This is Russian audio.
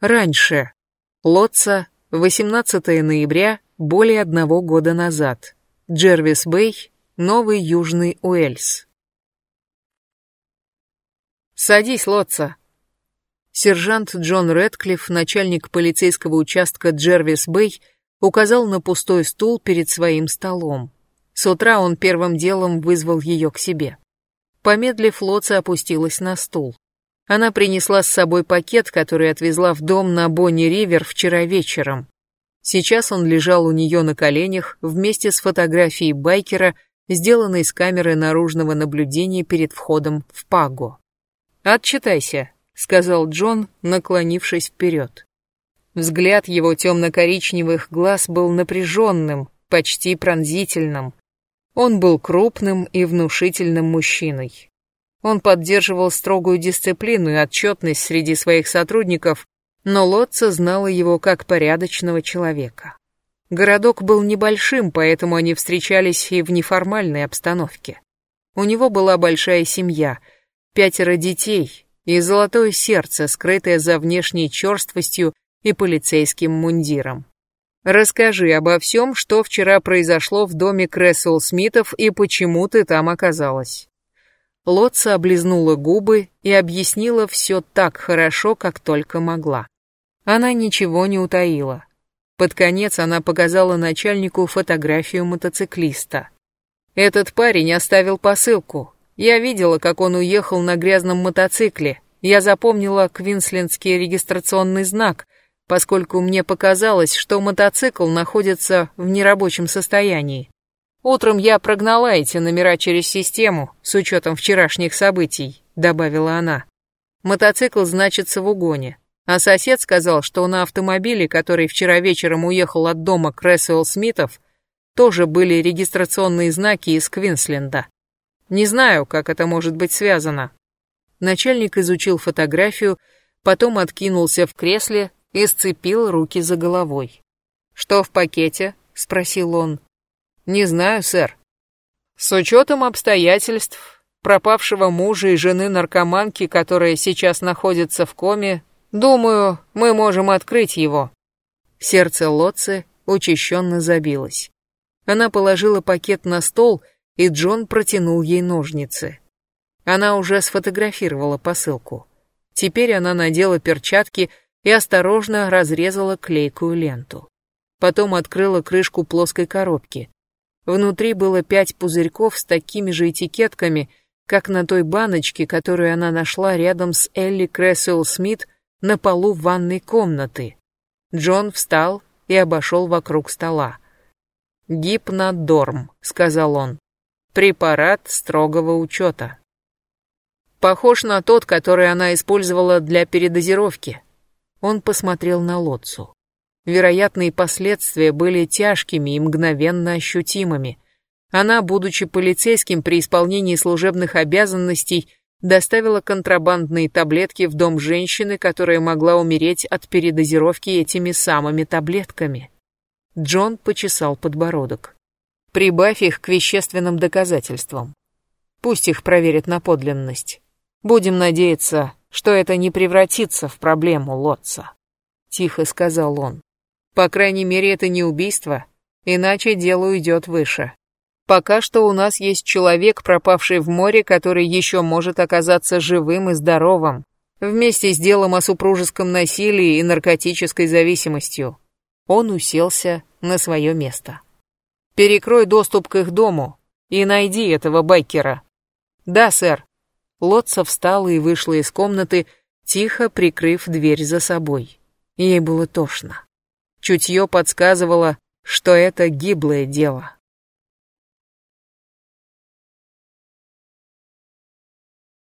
Раньше. Лотца, 18 ноября, более одного года назад. Джервис Бэй, Новый Южный Уэльс. «Садись, Лотца!» Сержант Джон Рэдклифф, начальник полицейского участка Джервис Бэй, указал на пустой стул перед своим столом. С утра он первым делом вызвал ее к себе. Помедлив, Лотца опустилась на стул. Она принесла с собой пакет, который отвезла в дом на Бонни-Ривер вчера вечером. Сейчас он лежал у нее на коленях вместе с фотографией байкера, сделанной с камеры наружного наблюдения перед входом в Паго. «Отчитайся», — сказал Джон, наклонившись вперед. Взгляд его темно-коричневых глаз был напряженным, почти пронзительным. Он был крупным и внушительным мужчиной. Он поддерживал строгую дисциплину и отчетность среди своих сотрудников, но Лотца знала его как порядочного человека. Городок был небольшим, поэтому они встречались и в неформальной обстановке. У него была большая семья, пятеро детей и золотое сердце, скрытое за внешней черствостью и полицейским мундиром. Расскажи обо всем, что вчера произошло в доме Крессел Смитов и почему ты там оказалась. Лотца облизнула губы и объяснила все так хорошо, как только могла. Она ничего не утаила. Под конец она показала начальнику фотографию мотоциклиста. Этот парень оставил посылку. Я видела, как он уехал на грязном мотоцикле. Я запомнила квинслендский регистрационный знак, поскольку мне показалось, что мотоцикл находится в нерабочем состоянии. Утром я прогнала эти номера через систему, с учетом вчерашних событий», — добавила она. «Мотоцикл значится в угоне, а сосед сказал, что на автомобиле, который вчера вечером уехал от дома Крэсуэлл Смитов, тоже были регистрационные знаки из Квинсленда. Не знаю, как это может быть связано». Начальник изучил фотографию, потом откинулся в кресле и сцепил руки за головой. «Что в пакете?» — спросил он. Не знаю, сэр. С учетом обстоятельств, пропавшего мужа и жены наркоманки, которая сейчас находится в коме, думаю, мы можем открыть его. Сердце Лотцы учащенно забилось. Она положила пакет на стол, и Джон протянул ей ножницы. Она уже сфотографировала посылку. Теперь она надела перчатки и осторожно разрезала клейкую ленту. Потом открыла крышку плоской коробки. Внутри было пять пузырьков с такими же этикетками, как на той баночке, которую она нашла рядом с Элли Крессел Смит на полу ванной комнаты. Джон встал и обошел вокруг стола. «Гипнодорм», — сказал он. «Препарат строгого учета». Похож на тот, который она использовала для передозировки. Он посмотрел на Лотцу. Вероятные последствия были тяжкими и мгновенно ощутимыми. Она, будучи полицейским при исполнении служебных обязанностей, доставила контрабандные таблетки в дом женщины, которая могла умереть от передозировки этими самыми таблетками. Джон почесал подбородок. Прибавь их к вещественным доказательствам. Пусть их проверят на подлинность. Будем надеяться, что это не превратится в проблему Лотца. Тихо сказал он. По крайней мере, это не убийство, иначе дело уйдет выше. Пока что у нас есть человек, пропавший в море, который еще может оказаться живым и здоровым, вместе с делом о супружеском насилии и наркотической зависимостью. Он уселся на свое место. Перекрой доступ к их дому и найди этого байкера. Да, сэр. Лотца встала и вышла из комнаты, тихо прикрыв дверь за собой. Ей было тошно. Чутье подсказывало, что это гиблое дело.